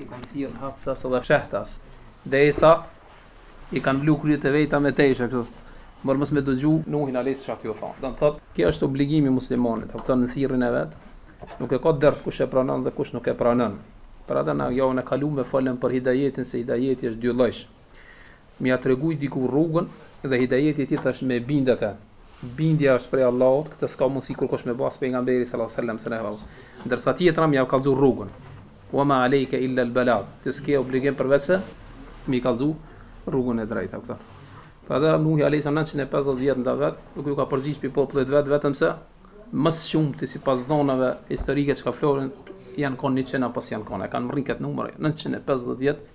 i kanë thirr haptas dhe fshehtas, derisa i kanë blu kryet e veta me tesha kështu. Por mos me dëgju Nuhin alayh çka ti u thon. Do të thotë, kjo është obligimi i muslimanit, a kupton thirrjen e vet. Nuk e ka dërt kush e pranon dhe kush nuk e pranon. Për ata na javën e kaluar kem fol për hidajetin se hidajeti është dy llojsh. Me ja tregu dikuj rrugën dhe hidajeti tjetër është me bind atë. Bindja është prej Allahut, këtë s'ka mundësi kurkush me ba as pejgamberi sallallahu alajhi wasallam selam. Ndërsa tjetra me ja kallzu rrugën. Wa ma alejka illa al-balagh. Ti s'ke obligim përveç se mi kallzu rrugën e drejtë këtu. Pra edhe Nuhi alejhi selam 950 vjetë nda vetë, nuk ju ka përgjigj prej popullit vet, vetëm se më së shumti sipas dhonave historike që ka florin, janë konë 100 apo sa janë konë, e kanë mërri këtë numër, 950 vjetë,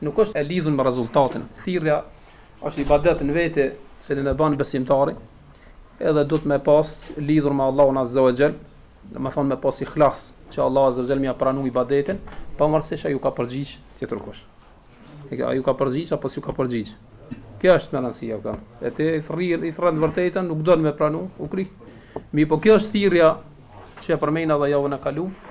Nuk është e lidhur me rezultatin. Thirrja është ibadet në vete, të cilin e bën besimtari, edhe duhet me pas lidhur me Allahun Azza wa Jall, do të thotë me pas ikhlas, që Allahu Azza wa Jall me ia pranu ibadetin, pavarësisht se ju ka përgjigj tjetër kush. A ju ka përgjigj apo s'ju ka përgjigj. Kjo është me rëndësi këtu. E ti i thirr, i thirr në vërtetën, nuk don me pranu, u kry. Mirëpo kjo është thirrja që e përmenda edhe javën e kaluar,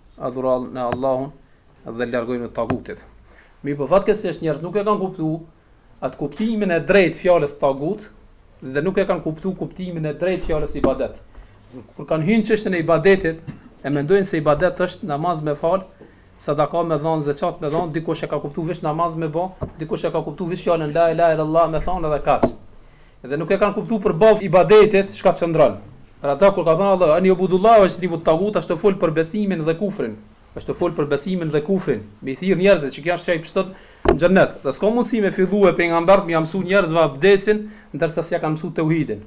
adhurojnë Allahun dhe largojnë tagutet. Mirëpo fatkeqësisht njerëzit nuk e kanë kuptuar atë kuptimin e drejtë fjalës tagut dhe nuk e kanë kuptuar kuptimin e drejtë fjalës ibadet. Kur kanë hyrë çështjen e ibadetit, e mendojnë se ibadet është namaz me fal, sadaka me dhon, zekat me dhon, dikush e ka kuptuar veç namaz me bë, dikush e ka kuptuar veç fjalën la ilaha illallah me thon edhe kaq. Dhe nuk e kanë kuptu përballë ibadetit çka qëndron. Për ata kur ka thënë Allahu, Ani'budullahe wajtanibu t-taghut, është folë për besimin dhe kufrin. Është folë për besimin dhe kufrin. Me i thirr njerëzit që çka është çka i shtin në xhennet. Dhe s'ka mundësi me fillu pejgambert me ia mësu njerëzve abdesin ndërsa s'ia kanë mësu teuhidin.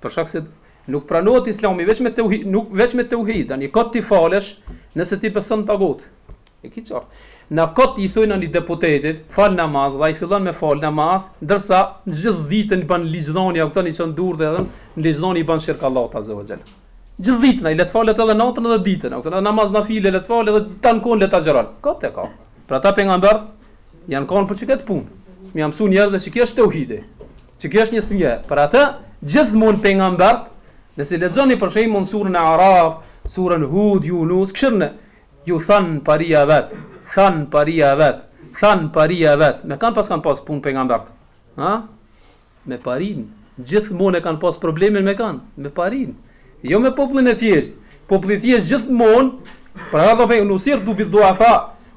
Për shkak se nuk pranohet Islami veç me teuhid, nuk veç me teuhid, tani kot ti falesh nëse ti beson në taghut. E ki qartë. Na kot i thojnë atij deputetit, fal namaz dhe ai fillon me fal namaz, ndërsa gjithë ditën bën ligjëdhënie, a kupton, i çon durt edhe në ligjëdhënie i bën shirk Allahut azza wa jall. Gjithë ditën ai le të falet edhe natën edhe ditën, a kupton, edhe namaz nafile le të falë edhe tan kohën le t'agjëron. Kot e ka. Për ata pejgambert janë kanë për qikët punë. Mi mësu njerëzve se kjo është teuhidi. Që kjo është një smje. Për atë gjithmonë pejgambert, nëse lexoni për shembull suren Araf, suren Hud, Yunus, ki shih në, Ju thanë paria e vet, thanë paria e vet, thanë paria e vet. Me kanë pas kanë pas punë pejgambert. Ha? Me parin. Gjithmonë kanë pas problemin me kan, me parin. Jo me popullin e thjesht. Populli i thjesht gjithmonë për ata po nusirtu bi dhuafa.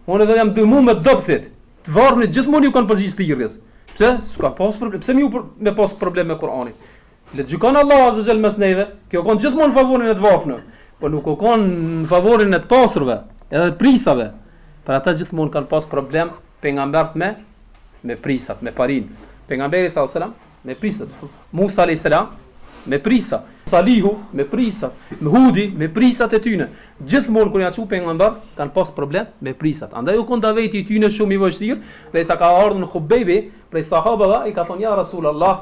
Unë jam ndihmu me të dobëtit. Të varfrit gjithmonë ju kanë përgjigj thirrjes. Pse? S'ka pas problem. Pse mujn me pas problem me Kur'anin? Le të gjykon Allahu azza wa xhel mes neve, kjo u kon gjithmonë në favorin e të varfërve, por nuk u kon në favorin e të pasurve, edhe të prisave. Për atë gjithmonë kanë pas problem pejgambert me me prisat, me parin. Pejgamberi sallallahu alajhi wasallam me prisat. Musa alayhis salam me prisa. Salihu me prisat, me Hudi me prisat e tyne. Gjithmonë kur janë çu pejgamber kanë pas problem me prisat. Andaj u kon daveti i tyne shumë i vështirë, dhe sa ka ardhur Hubejbi prej sahabeve, i ka thonë ja Rasulullah,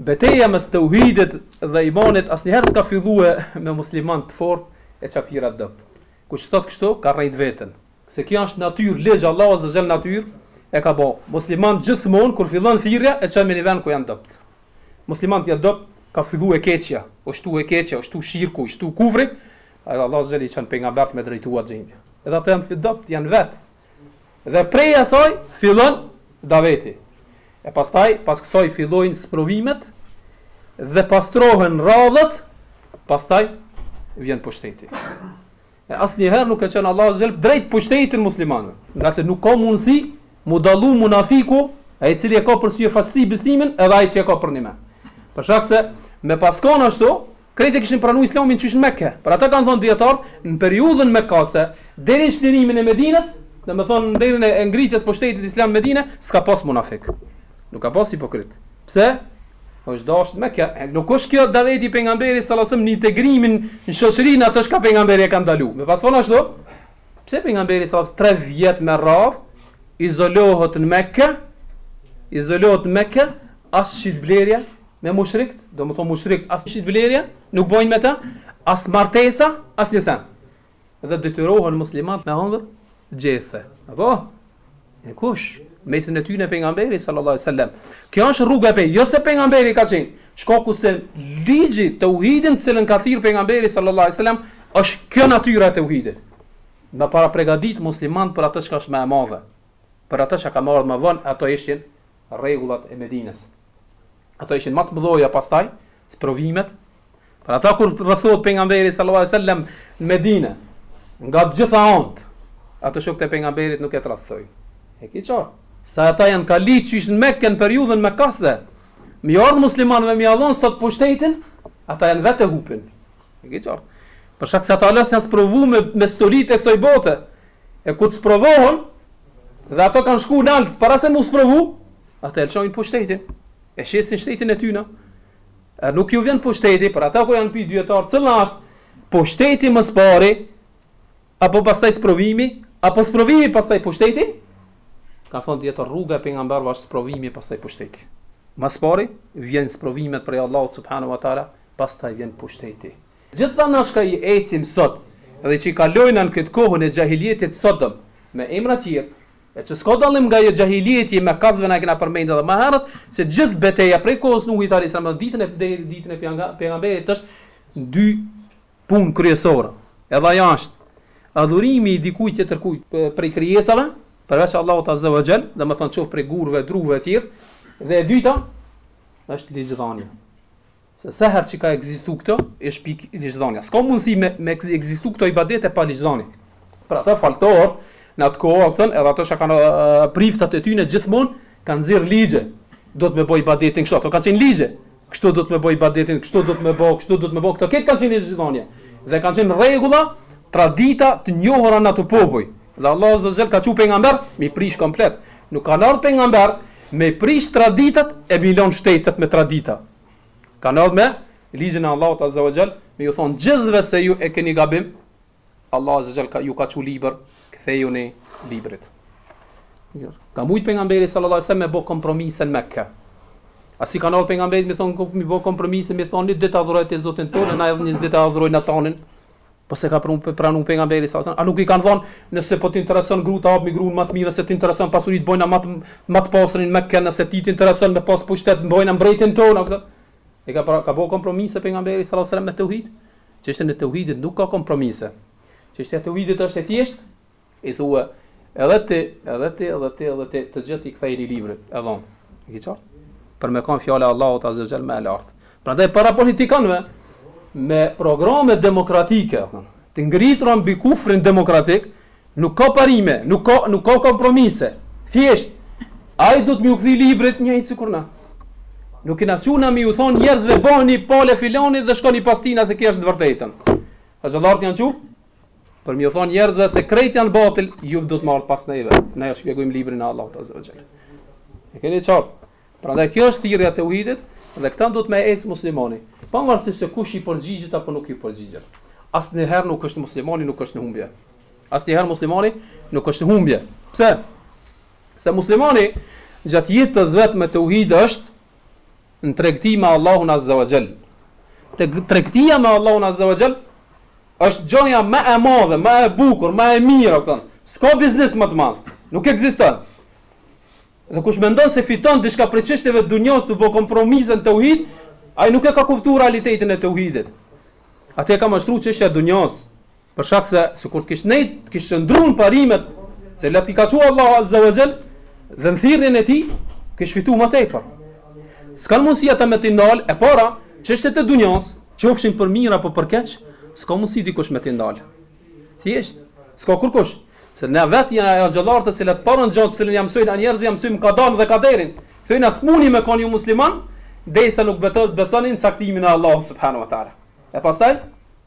Beteja mes teuhidit dhe imanit asnjëherë s'ka fillu me muslimanë të fortë e qafira të dobt. Kush thotë kështu ka rrejt veten. Se kjo është natyrë, ligj, Allahu azza wa xhel natyrë e ka bo. Musliman gjithmonë kur fillon thirrja e çon me një vend ku janë të dobt. Muslimant janë të dobt ka fillu e keqja, u shtu e keqja, u shtu shirku, u shtu kufri, edhe Allahu azza wa xhel i çon pejgambert me drejtu atë gjendje. Edhe ata janë të dobt, janë vet. Dhe prej asaj fillon daveti. E pastaj, pas kësaj fillojnë sprovimet dhe pastrohen radhët, pastaj vjen pushteti. E asnjëherë nuk e jep Allahu azza wa xhel drejt pushtetin muslimanëve, ngase nuk ka mundësi mu dallu munafiku, ai i cili e ka për syefaqësi besimin, edhe ai që e ka përnime. Për shkak se me pas kon ashtu, Krejt e kishin pranu Islamin qysh në Mekë, për atë kanë thënë dijetarët, në periudhën mekase, deri në çlirimin e Medinës, domethënë deri në ngritje të pushtetit Islam në Medinë, s'ka pas munafik. Nuk ka pas hipokrit. Pse? Po është dashur me kë? Nuk është ky daveti i pejgamberit sallallahu alajhi wasallam në integrimin në shoqërinë atë çka pejgamberi e ka ndaluar. Me pas kon ashtu? Pse pejgamberi sallallahu alajhi wasallam 3 vjet me radh izolohet në Mekë? Izolohet në Mekë as shitblerja Me mushrikt, do me thonë mushrikt, as shitblerja, nuk bojnë me ta, as martesa, as një sen. Dhe detyrohen muslimant me hongër gjethe. Apo? E kush? Në mesin e tyne pejgamberi, sallallahu alai sallam. Kjo është rrugë e pej, jo se pejgamberi ka qenë. Shkaku se ligji i teuhidit në të cilën ka thirrë pejgamberi, sallallahu alai sallam, është kjo natyra e teuhidit. Me parapërgatit muslimant për atë çka është ma e madhe. Për atë çka ardh më vonë, ato ishin rregullat e Medinës. Ato ishin më të mëdha pastaj sprovimet për atë kur rrethohet pejgamberi sallallahu alajhi wasallam në Medinë nga të gjitha anët. ata shokët e pejgamberit nuk e tradhtojnë. E ke qartë? Se ata janë kalit qysh në Mekë në periudhën mekase, me ardhë muslimanëve me ia dhonë sot pushtetin, ata jonë vetë e hupin. E ke qartë? Për shkak se ata ala s' janë sprovu me, me stolit e kësoj bote, e kur të sprovohen, Dhe ato kanë shku nalt para se mu sprovu, ata e lëshojnë pushtetin. E shesin shtetin e tyne. E nuk ju vjen pushteti, prandaj kur janë pyt dijetarët, cila ashtë pushteti më së pari, apo pastaj sprovimi, apo sprovimi pastaj pushteti, kanë thonë dijetarët rruga e pejgamberëve ashtë sprovimi pastaj pushteti. Më së pari, vijnë sprovimet prej Allahut subhanehu wa ta'ala, pastaj vjen pushteti. Gjitha na shka i ecim sot dhe që i kalojna në këtë kohën e xhahiljetit të sotëm me emra të tjerë e që s'ka dallim nga ajo xhahiljeti i Mekasve na e kena përmend edhe më herët se të gjithë beteja prej kohës Nuhit alejhi selam dhe ditën e deri ditën e pejgamberit është në dy punë kryesore edhe ajo është adhurimi i dikujt tjetërkujt prej krijesave përveç Allahut azza wa jall domethënë qoftë prej gurëve, druve etj dhe e dyta është ligjëdhënia Se sa herë që ka ekzistu këto, është pik ligjëdhanja. S'ka mundësi me, me ekzistu këto ibadete pa ligjëdhani. Pra ata faltorët, në atë kohë, këtën, edhe ato që kanë uh, priftat e tyne gjithmonë, kanë nxjerr ligje. Duhet me bo ibadetin kështu, ato kanë qenë ligje. Kështu duhet me bo ibadetin, kështu duhet me bo, kështu duhet me bo, këto ketë kanë qenë ligjëdhanja. Dhe kanë qenë rregulla, tradita të njohura në ato popuj. Dhe Allahu azza wa jall ka çu pejgamberë, m'i prish komplet. Nuk kanë ardhë pejgamberët, me prish traditat e m'i lon shtetet me tradita. Kanë ardhur me ligjin e Allahut Azza wa Jall, me ju thonë gjithëve se ju e keni gabim. Allahu Azza wa Jall ka ju ka çu libër, kthejuni librit. Mirë. Ka mujt pejgamberi sallallahu alajhi wasallam me bë kompromise në Mekë. A s'i kanë ardhur pejgamberit mi thon mi bë kompromise, mi thon një ditë adhuroje ti Zotin tonë, na edhe një ditë adhurojna tanin. Po s'e ka pranu, pranu pejgamberi sa A nuk i kanë thonë, nëse po të intereson gru, ta japim gruan më të mirë, nëse të intereson pasuri, të bëjna më të më të pasurin në Mekë, nëse ti të intereson me pas pushtet, të bëjna mbretin tonë, a kupton? A ka pra, ka bë kompromise pejgamberi sallallahu alajhi wasallam me tauhid? Çështjen e tauhidit nuk ka kompromise. Çështja e tauhidit është e thjeshtë, I thua, edhe ti, edhe ti, edhe ti, edhe ti, të gjithë kthejuni librit, e dhonë. E ki qartë? Për me kanë fjala e Allahut Azza wa Jall më e lartë. Prandaj para politikanve, me programe demokratike, të ngritura mbi kufrin demokratik, nuk ka parime, nuk ka, nuk ka kompromise. Thjesht, ai duhet me iu kthy librit njëjt sikur na. Nuk jena çu na me u thonë njerëzve bëhuni palë e filonit dhe shkoni pas tina se ky është në të vërtetën. A gjëllartë janë çu? Për me u thon njerëzve se krejt janë batil, ju duhet me ardh pas neve. Ne e shpjegojmë librin e Allahut azza wa jall. E keni qort. Prandaj kjo është thirrja e tauhidit dhe këtë duhet me ecë muslimani. Pa marrë parasysh se kush i përgjigjet apo nuk i përgjigjet. Asnjëherë nuk është muslimani nuk është në humbje. Asnjëherë muslimani nuk është në humbje. Pse? Se muslimani gjatë jetës vet me tauhid është në tregti me Allahun Azza wa Jall. Të tregtia me Allahun Azza wa Jall është gjoja më e madhe, më e bukur, më e mirë, kupton? S'ka biznes më të madh. Nuk ekziston. Dhe kush mendon se fiton diçka prej çështjeve të dunjas tu bo kompromise n'teuhid, ai nuk e ka kuptuar realitetin e teuhidit. Atë e ka mashtruar çështja e dunjas. Për shkak se sikur të kish nejt, të kish qëndruar parimet se ia ka thënë Allahu Azza wa Jall dhe në thirrjen e tij kish fitu më tepër. S'ka mundësi ata me t'i ndal e para çështet e dunjas, qofshin për mirë apo për keq, s'ka mundësi dikush me t'i ndal. Thjesht, s'ka kurkush. Se ne vetë janë hoxhallarë të cilët parën gjë të cilën ja mësojnë njerëzve ja mësojnë kadanë dhe kaderin. Thojnë s'muni me kanë ju musliman, derisa nuk beto besonin caktimin e Allahut subhanahu wa ta'ala. E pastaj,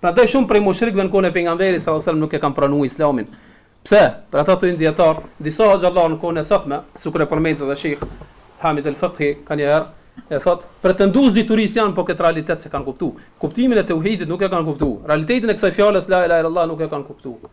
Prandaj shumë prej mushrikëve në kohën e Pejgamberit sallallahu alajhi wasallam nuk e kanë pranuar Islamin. Pse? Për ata thonë dijetarët, disa hoxhallarë në kohën e sotme, sikur e përmendte dhe Sheikh Hamid al-Fiqhi ka një herë, e thot, pretendues diturisë janë, po këtë realitet s'e kanë kuptuar. Kuptimin e teuhidit nuk e kanë kuptuar. Realitetin e kësaj fjalës la ilaha illallah nuk e kanë kuptuar.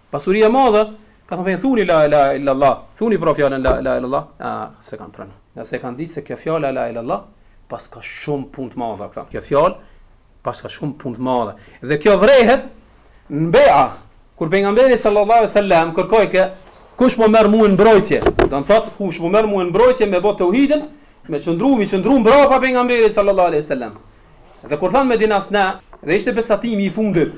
Pasuri e madhe, ka thënë thuni la ilaha illa Allah, thuni pra fjalën la ilaha illa Allah, a s'e kanë pranu. Ngase e kanë ditë se kjo fjalë la ilaha illa Allah pas ka shumë punë të madhe këta. Kjo fjalë pas ka shumë punë të madhe. Dhe kjo vërehet në beja, kur pejgamberi sallallahu alaihi wasallam kërkoi që kush më merr mua në mbrojtje, do të thotë kush më merr mua në mbrojtje me mbrojt tauhidin, me qëndru, me qëndru mbrapa pejgamberit sallallahu alaihi wasallam. Dhe kur thanë medinasit, dhe ishte besatimi i fundit,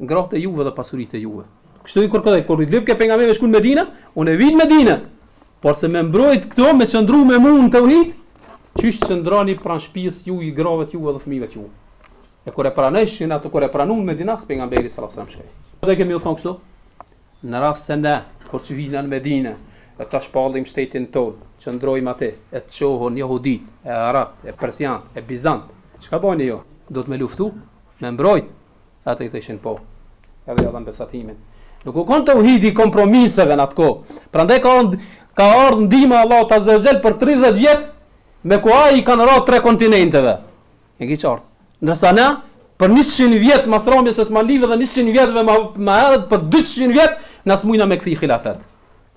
gratë e juve dhe pasuritë e juve. Kështu i kërkoi kur i lyp ke pejgamberi me shku në Medinë, unë e vin në Medinë. Por që me mbrojt këto me qëndru me mua në tauhid, qysh qëndroni pranë shtëpisë juj, grave të juve dhe fëmijëve të juve. E kur e pranojshin ato kur e pranuan medinasit pejgamberi sallallahu alajhi wasallam shkoi. Edhe kemi u thon kështu. Në rast se ne kur të vina në Medinë, e ta shpallim shtetin tonë, qëndrojmë aty, e të çohon jehudit, e arab, e persian, e bizant. Çka bani ju? Do të me luftu? Me mbrojt, ata i thoshin po. Edhe ja dhan besatimin. Nuk u kon tauhidi i kompromiseve në atë kohë. Prandaj ka ardh ka ardh ndihma e Allahut Azza wa Jall për 30 vjet muku ai i kanë ra tre kontinenteve. E ke qartë. Ndërsa na për 100 vjet mas rënies së Osmanlive dhe 100 vjetëve më më herët për 200 vjet na s'mujna me kthi hilafet.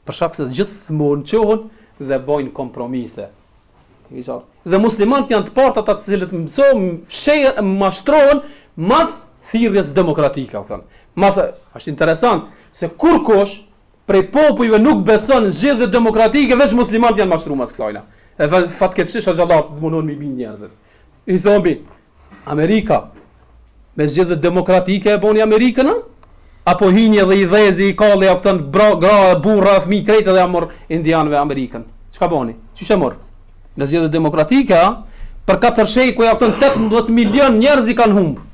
Për shkak se gjithmonë çohen dhe bëjnë kompromise. E qartë. Dhe muslimanët janë të parët ata të cilët mësojnë, fshehin, mashtrohen mas thirrjes demokratike, e kupton? Mas është interesant se kurkush prej popujve nuk beson në zgjedhje demokratike, veç muslimanët janë mashtruar mas kësaj. E fatkeqësisht hoxhallarët mundohen me i bind njerëzit. I thobi, Amerika, me zgjedhje demokratike e boni Amerikën, a? Apo hini edhe i dhezi, i kalli, a kupton vra, gra, e burra, e fmi, krejt edhe ia mor indianve Amerikën. Qka boni? Qysh e mor? Me zgjedhje demokratike, a? Për 4 shekuj, a kupton 18 milion njerëz i kanë humbë.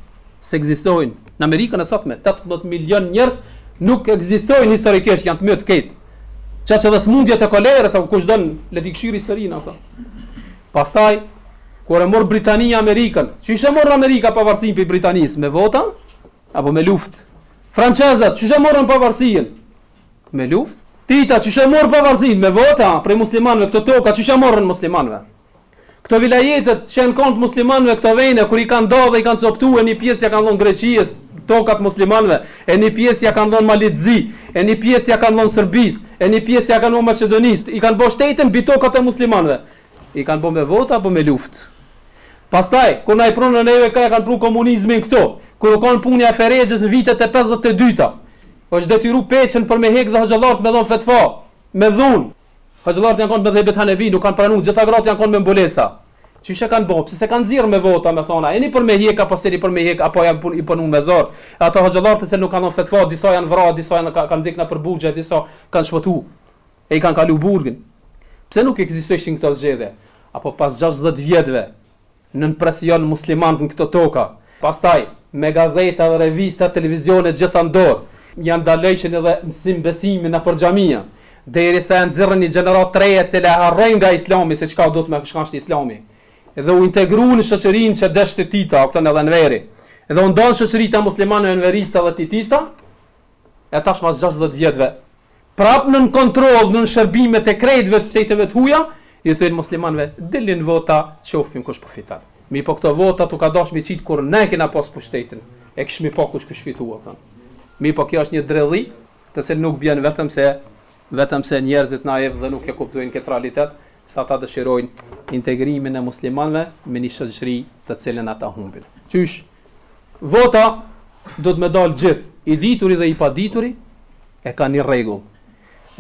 S'egzistojnë. Në Amerikën e sotme, 18 milion njerëz nuk egzistojnë historikisht, janë të mytë krejt. Qa që dhe smundje të kolerës, a kush don, le t'i kqyrë historinë, a kupton. Pastaj, kur e mor Britania Amerikën, qysh e mor Amerika pavarësinë prej Britanisë me vota apo me luftë? Francezët qysh e morën pavarësinë? Me luftë? Tita qysh e mor pavarësinë me vota prej muslimanëve këto toka qysh e morën muslimanëve? Këto vilajetet që janë kon të muslimanëve këto vende, kur i kanë da e, i kanë coptu, e një pjesë ja kanë dhonë Greqisë, tokat muslimanëve, e një pjesë ja kanë dhonë Malit të Zi, e një pjesë ja kanë dhonë Serbisë, e një pjesë ja kanë dhonë Maqedonisë, i kanë bo shtetin mbi tokat e muslimanëve. I kanë bo me vota apo me luft? Pastaj, kur na i prunë në neve ka e kanë pru komunizmin këtu, kur u konë puna e ferexhes në vitet e pesëdhjetë e dyta, është detyru peçen për me hek dhe hoxhallarët me dhonë fetva, me dhunë, hoxhallarët janë konë të medhhebit hanefi, nuk kanë pranu, gjitha gratë janë konë me mbulesa, qysh e kanë bo, pse s'e kanë nxjerrë me vota me thonë a jeni për me hek apo s'jeni për me hek, apo janë imponu me zor, e ata hoxhallarët të cilët nuk kanë dhonë fetva, disa janë vra, disa janë kanë vdek nëpër burgje, disa kanë shpëtu. E i kanë kalu burgun. Pse nuk ekzistojshin këto zgjedhje? Apo pas gjashtëdhjetë vjetëve nën presion muslimant në këto toka, pastaj me gazeta dhe revista televizione gjitha në dorë, ja ndalojshin edhe mësim besimi nëpër xhamia, derisa e nxirrën një gjeneratë të re e cila e harroi nga Islami se çka duhet me çka është Islami dhe u integru në shoqërinë që deshte Tito, a kupton edhe Enveri, dhe u ndan shoqëritë e muslimanëve enverista dhe titista, e tash mas gjashtëdhjetë vjetëve prap nën kontroll nën shërbimet sekrete të shtejteve të huja ju thojnë muslimanëve dilni në vota shofim kush po fiton mirëpo këto vota tu ka dash me qit kur ne kena pas pushtetin e kishim pa kush kish fitu a kupton mirëpo kjo është një dredhi të cilën nuk bjen vetëm se vetëm se njerëzit naiv dhe nuk e kuptojnë këtë realitet se ata dëshirojnë integrimin e muslimanëve me një shoqëri të cilën ata humbin qysh Vota do të me dalë gjithë, i dituri dhe i padituri e ka një rregull.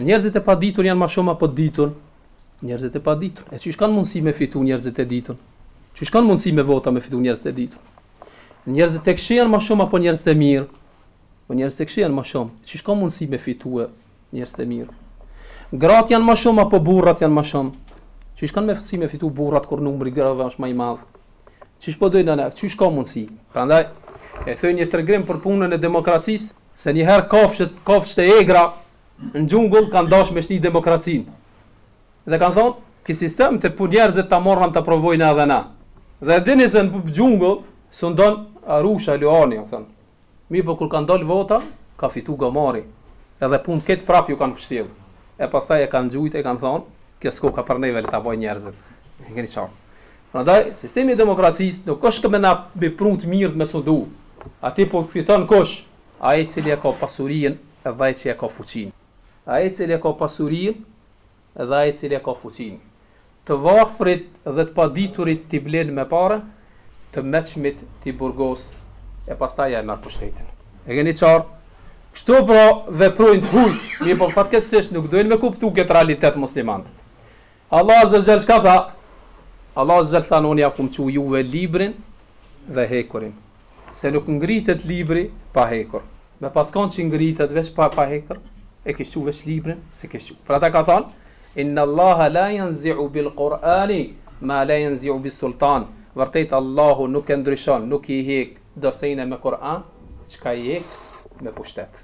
Njerëzit e paditur janë ma shumë apo ditur? Njerëzit e paditur. E qysh kanë mundësi me fitu njerëzit e ditur? Qysh kanë mundësi me vota me fitu njerëzit e ditur? Njerëzit e këqija janë ma shumë apo njerëzit e mirë? Po njerëzit e këqija janë ma shumë. Qysh ka mundësi me fitu e Njerëz të mirë. Gratë janë më shumë apo burrat janë më shumë? Qysh kanë mundësi me fitu burrat kur numri i grave është më i madh. Qysh po dojnë ata, qysh ka mundsi. Prandaj e thonë një tregim për punën e demokracisë, se një herë kafshët, kafshët e egra në xhungull kanë dashur me shti demokracinë. Dhe kanë thonë, ky sistem te njerëzit ta marrim ta provojnë edhe na. Dhe dini se në xhungull sundon Arusha Luani, thonë. Mirëpo kur kanë dalë vota, ka fitu gomari. Edhe punë krejt prapë ju kanë pështjellë. E pastaj e kanë gjujtë e kanë thonë, kjo s'koka për neve le ta bojnë njerëzit. E keni qartë. Prandaj, sistemi i demokracisë nuk është me na me pru të mirët me sundu. Aty po fiton kush? Ai i cili e ka pasurinë dhe ai që e ka fuqinë. Ai i cili e ka pasurinë dhe ai i cili e ka fuqinë, të varfrit dhe të paditurit t'i blen me pare, të meçmit t'i burgos e pastaj ja e merr pushtetin. E keni qartë? Kështu pra veprojnë të hujt, mirëpo fatkeqësisht nuk dojnë me kuptu këtë realitet muslimant. Allah azza xhel çka tha? Allah azza xhel tha unë ja kum çu juve librin dhe hekurin. Se nuk ngritet libri pa hekur. Me pas kon që ngritet veç pa pa hekur, e kish çu veç librin, s'e kish çu. Pra për ata ka thonë, Inna Allaha la yanzi'u bil Kur'ani ma la yanzi'u bis sultan. Vërtet Allahu nuk e ndryshon, nuk i hek do sene me Kur'an, çka i hek me pushtet.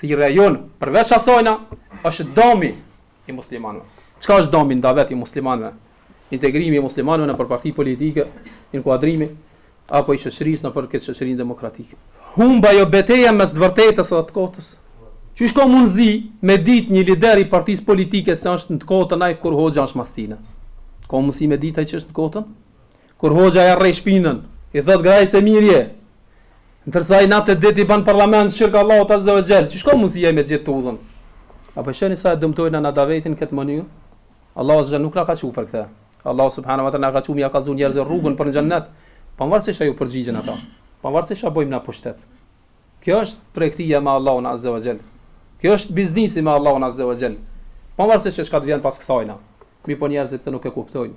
Thirrja jonë përveç asajna është dëmi i muslimanëve. Çka është dëmi ndaj davetit i muslimanëve? Integrimi i muslimanëve nëpër parti politike, inkuadrimi apo i shoqërisë nëpër këtë shoqërinë demokratike. Humb ajo beteja mes të vërtetës dhe të kotës. Qysh ka mundësi me ditë një lider i partisë politike se është në të kotën ai kur hoxha është mas tijna? Ka mundësi me ditë ai që është në kotën? Kur hoxha ja rreh shpinën, i thotë grahi se mirë je! Ndërsa ai natë e ditë i bën n'parlament shirk Allahut azze o xhel! Qysh ka mundësi ai me gjetë udhën? A po e shihni sa e dëmtojmë na davetin n'këtë mënyrë? Allahu azze o xhel nuk na ka çu për këtë. Allahu subhane wa na ka çu me ja kallxu njerëzve rrugën për në xhennet, pavarësisht a ju përgjigjen ata, pavarësisht a bëjmë na pushtet. Kjo është tregtia me Allahun azze o xhel. Ky është biznisi me Allahun azze o xhel. Pavarësisht se çka të vjen pas kësajna. Mirpo njerëzit këtë nuk e kuptojnë.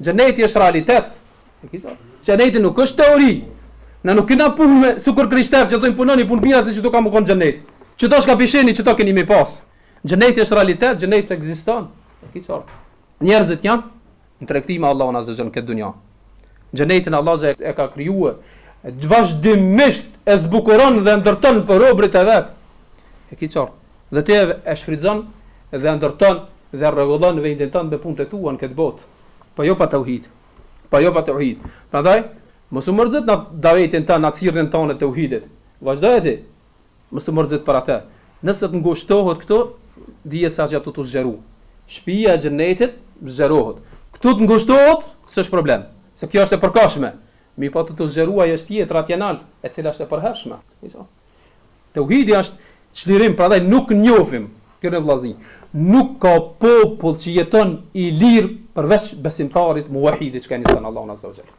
Xheneti është realitet. Xheneti nuk është teori. Na nuk kena punë na sikur krishterë që thonë punoni punë t'mira se s'do ka me kon xhenet. Çdo çka po dëshironi do keni me pas. Xheneti është realitet, xheneti ekziston. E ke qartë. Njerëzit janë në tregti me Allahun azza xhel n'këtë dunjë. Xhenetin Allahu e ka krijuar. Vazhdimisht e zbukuron dhe ndërton për robërit e vet. E ke qartë. Dhe ti e shfrytëzon dhe e ndërton dhe rregullon vendin tënd me punët e tua në këtë botë, po jo pa tauhid. Jo pa tauhid. Prandaj, mos u mërzit në davetin tënd, në thirrjen tënde të tauhidit. Vazhdoje ti. Mos u mërzit për atë. Nëse të ngushtohet këtu, dije se atje do të zgjeru. Shpia e xhennetit zgjerohet. Këtu të ngushtohet, s'është problem, se kjo është e përkohshme. Mirëpo të të zgjeruar është tjetra atje nalt, e cila është e përhershme. Teuhidi është çlirim, prandaj nuk njohim ne vllazni. Nuk ka popull që jeton i lirë përveç besimtarit muahidit që e njëson Allahun Azza wa Jall.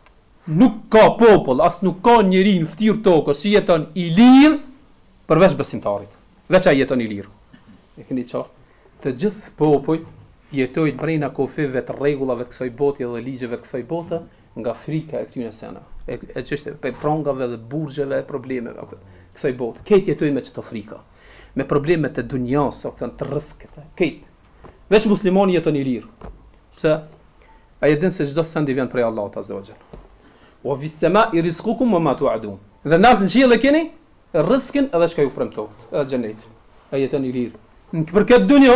Nuk ka popull, as nuk ka njeri në fëtyrë tokës që jeton i lirë përveç besimtarit. Veç ai jeton i lirë. E këni qartë? Të gjithë popujt jetojnë brejna kufive të rregullave të kësoj botë dhe ligjeve të kësoj botë, Nga frika e këtyne sena, e çështjeve, prej prangave dhe burgjeve e problemeve, kësaj bote. Krejt jetojnë me qëto frika. Me problemet e dunjas, o këtën të rrëskit, krejt. Veç muslimani jeton i lirë. Pse? Ai e din se çdo send i vjen prej Allahut Azza wa Jall. Wa fis-semai rizkukum we ma tuadun. Dhe nalt në qiell e keni rrëskin edhe çka ju premtohet, edhe xhenetin. Ai jeton i lirë. Për këtë dunjë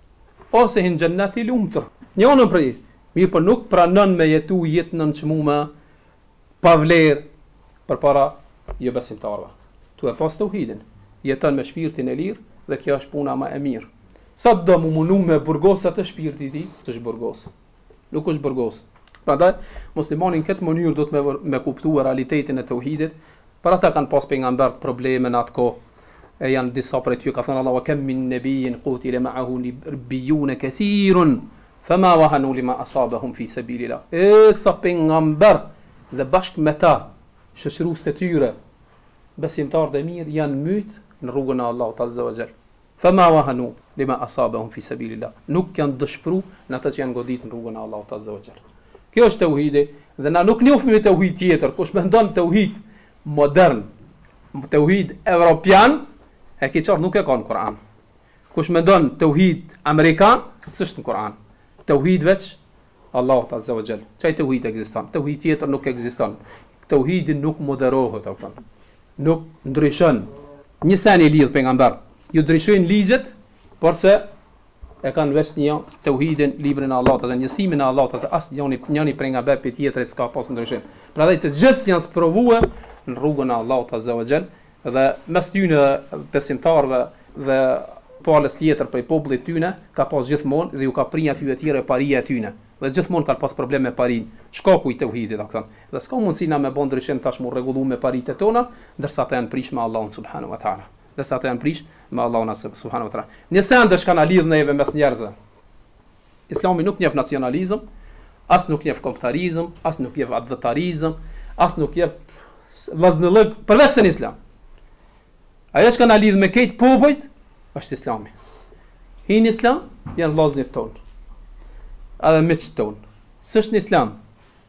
Ose hin xhennet i lumtur. Njënën prej tyne, mirëpo nuk pranon me jetu jetë nënçmume pa vlerë përpara jobesimtarëve. Tu e pas tauhidin, jeton me shpirtin e lirë dhe kjo është puna më e mirë. Sado mu munu me burgos atë, shpirti i tij, s'është burgos. nuk është burgos. Prandaj, muslimani në këtë mënyrë do të me kuptu realitetin e teuhidit, për ata kanë pas pejgambert probleme në atë kohë, e janë disa prej tyre, ka thënë Allahu, wa kem min nebijin kutile ma'ahu ribijune kethirun, fema wahanu lima asabahum fi sebililah. E sa pejgamber dhe bashkë me ta, shoqërues të tyre, besimtarë të mirë, janë mytë në rrugën e Allahut azza wa jall. Fama wahanu lima asabahum fi sabilillah, nuk janë dëshpru në ata që janë goditë në rrugën e Allahut azza wa jall. Ky është teuhidi dhe na nuk njofim një teuhid tjetër, kush mendon teuhid modern, teuhid evropian, e keni qartë nuk e ka në Kur'an. Kush mendon teuhid amerikan, s'është në Kur'an. Teuhid veç Allahut azza wa jall. Qaj teuhid ekziston. Teuhid tjetër nuk ekziston. Teuhidi nuk moderohet, apo thonë. Nuk ndryshon. Një sen i lidh pejgamber. Ju ndryshojnë ligjet, porse e kanë veç një teuhidin, librin e Allahut, dhe njësimin e Allahut, se asnjëri njëri prej pejgamber tjetrit s'ka pas ndryshim. Prandaj të gjithë janë sprovuar në rrugën e Allahut Azza wa Jall, Dhe mes tyne besimtarëve dhe palës tjetër prej popullit tyne ka pas gjithmonë dhe ju ka pri atyre tjerëve paria e tyne. Dhe gjithmonë kanë pas problem me parinë, shkaku i teuhidit a kupton. Dhe s'ka mundësi na me ba ndryshe tash mu rregullu me paritë e tona, ndërsa ato janë prishë me Allahun subhanahu wa ta'ala. Ndërsa ato janë prishë me Allahun subhanahu wa ta'ala. Një send çka na lidh neve mes njerëzve. Islami nuk njeh nacionalizëm, as nuk njeh kombëtarizëm, as nuk njeh atdhetarizëm, as nuk njeh vllaznëllëk përveç se në Islam. Ajo që na lidh me krejt popujt është Islami. Hi në Islam janë vllaznit tonë. Edhe miqtë tonë. S'është në Islam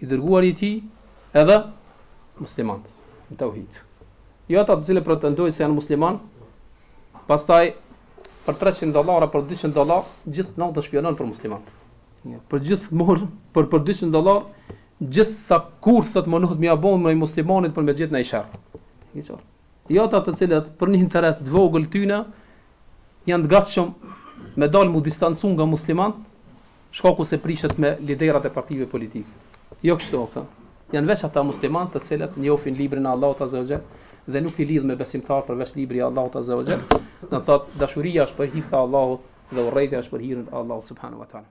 i dërguari i tij edhe muslimanët në tauhid. Jo ata të cilët pretendojnë se janë musliman, pastaj për 300 dollarë apo për 200 dollarë gjithë natën shpionon për muslimanët. Për gjithë mor për për 200 dollarë gjithë ta kurthët me mujt me ia bën muslimanit për me gjithë në isher. Jo ata të cilët për një interes të vogël tyna Janë të gatshëm me dalë mu distancu nga muslimantë shkaku se prishet me liderat e partive politike. Jo kështu. Janë veç ata muslimantë të cilët njohin librin e Allahut azza wa xhel dhe nuk i lidh me besimtarë përveç libri i Allahut azza wa xhel. Do të thotë dashuria është për hir të Allahut dhe urrejtja është për hirin e Allahut subhanahu wa taala.